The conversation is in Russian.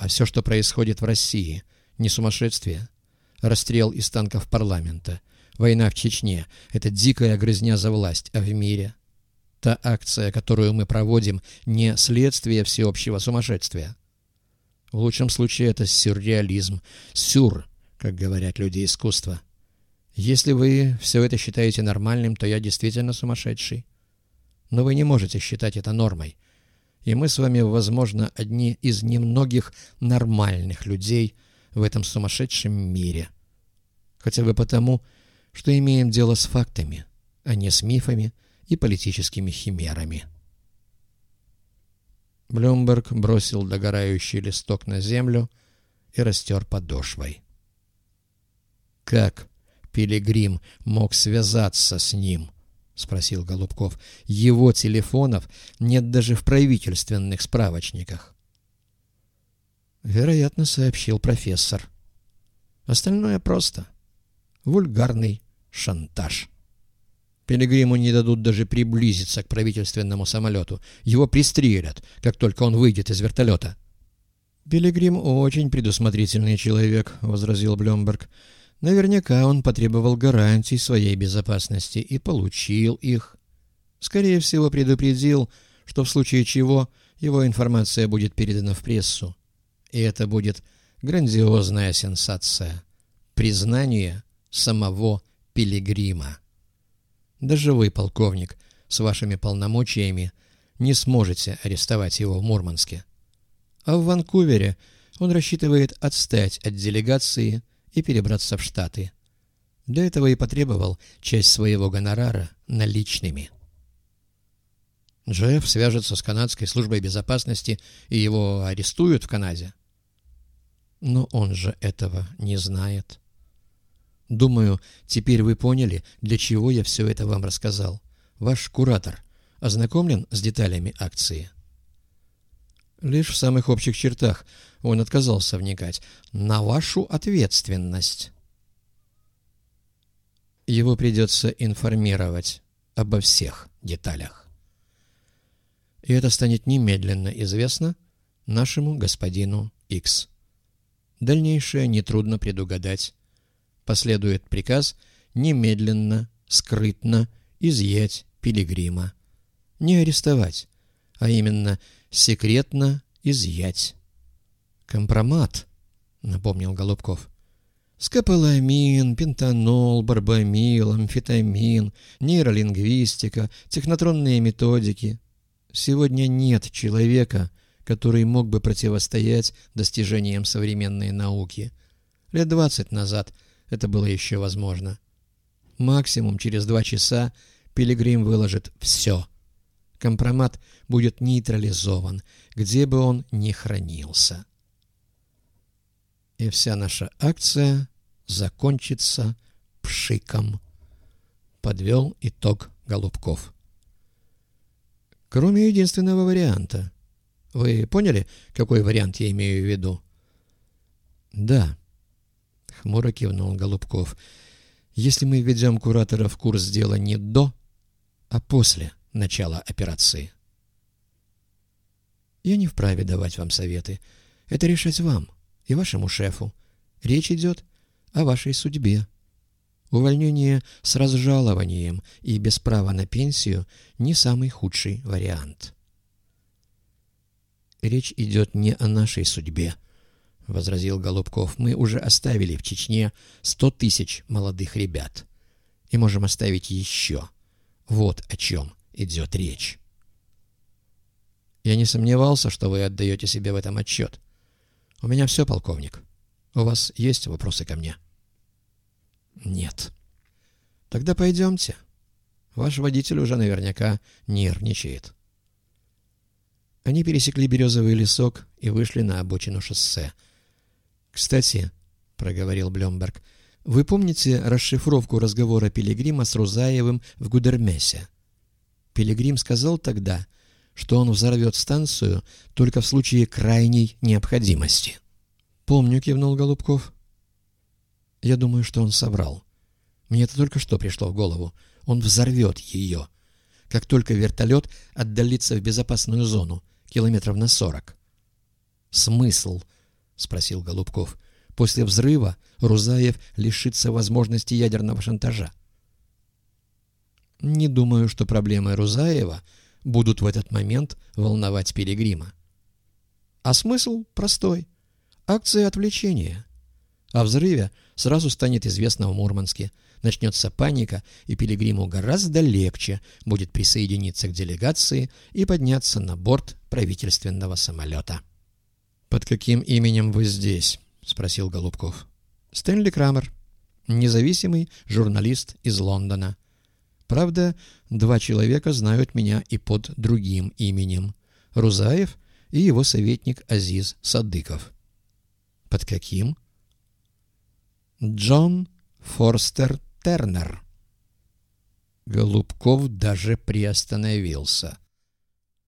А все, что происходит в России, не сумасшествие. Расстрел из танков парламента, война в Чечне — это дикая грызня за власть, а в мире — та акция, которую мы проводим, не следствие всеобщего сумасшествия. В лучшем случае это сюрреализм, сюр, как говорят люди искусства. Если вы все это считаете нормальным, то я действительно сумасшедший. Но вы не можете считать это нормой. И мы с вами, возможно, одни из немногих нормальных людей в этом сумасшедшем мире. Хотя бы потому, что имеем дело с фактами, а не с мифами и политическими химерами. Блюмберг бросил догорающий листок на землю и растер подошвой. «Как Пилигрим мог связаться с ним?» — спросил Голубков. «Его телефонов нет даже в правительственных справочниках». «Вероятно, сообщил профессор. Остальное просто. Вульгарный шантаж». Пилигриму не дадут даже приблизиться к правительственному самолету. Его пристрелят, как только он выйдет из вертолета. «Пилигрим очень предусмотрительный человек», — возразил Блемберг. «Наверняка он потребовал гарантий своей безопасности и получил их. Скорее всего, предупредил, что в случае чего его информация будет передана в прессу. И это будет грандиозная сенсация. Признание самого Пилигрима. Даже вы, полковник, с вашими полномочиями не сможете арестовать его в Мурманске. А в Ванкувере он рассчитывает отстать от делегации и перебраться в Штаты. Для этого и потребовал часть своего гонорара наличными. Джефф свяжется с канадской службой безопасности и его арестуют в Канаде. Но он же этого не знает. Думаю, теперь вы поняли, для чего я все это вам рассказал. Ваш куратор ознакомлен с деталями акции? Лишь в самых общих чертах он отказался вникать. На вашу ответственность. Его придется информировать обо всех деталях. И это станет немедленно известно нашему господину X. Дальнейшее нетрудно предугадать последует приказ немедленно, скрытно изъять пилигрима. Не арестовать, а именно секретно изъять. «Компромат», — напомнил Голубков. Скополамин, пентанол, барбамил, амфетамин, нейролингвистика, технотронные методики. Сегодня нет человека, который мог бы противостоять достижениям современной науки. Лет двадцать назад – это было еще возможно. Максимум через два часа Пилигрим выложит все. Компромат будет нейтрализован, где бы он ни хранился. И вся наша акция закончится пшиком. Подвел итог Голубков. Кроме единственного варианта. Вы поняли, какой вариант я имею в виду? Да. — хмуро кивнул Голубков. «Если мы введем куратора в курс дела не до, а после начала операции». «Я не вправе давать вам советы. Это решать вам и вашему шефу. Речь идет о вашей судьбе. Увольнение с разжалованием и без права на пенсию не самый худший вариант». «Речь идет не о нашей судьбе», — возразил Голубков, — мы уже оставили в Чечне сто тысяч молодых ребят. И можем оставить еще. Вот о чем идет речь. Я не сомневался, что вы отдаете себе в этом отчет. У меня все, полковник. У вас есть вопросы ко мне? Нет. Тогда пойдемте. Ваш водитель уже наверняка нервничает. Они пересекли березовый лесок и вышли на обочину шоссе — «Кстати», — проговорил Блемберг, — «вы помните расшифровку разговора Пилигрима с Рузаевым в Гудермесе?» Пилигрим сказал тогда, что он взорвет станцию только в случае крайней необходимости. «Помню», — кивнул Голубков. «Я думаю, что он соврал. Мне это только что пришло в голову. Он взорвет ее, как только вертолет отдалится в безопасную зону, километров на сорок. Смысл спросил Голубков. «После взрыва Рузаев лишится возможности ядерного шантажа». Не думаю, что проблемы Рузаева будут в этот момент волновать Пилигрима. А смысл простой. Акция отвлечения. О взрыве сразу станет известно в Мурманске. Начнется паника, и Пилигриму гораздо легче будет присоединиться к делегации и подняться на борт правительственного самолета. «Под каким именем вы здесь?» — спросил Голубков. «Стэнли Крамер, независимый журналист из Лондона. Правда, два человека знают меня и под другим именем — Рузаев и его советник Азиз Садыков». «Под каким?» «Джон Форстер Тернер». Голубков даже приостановился —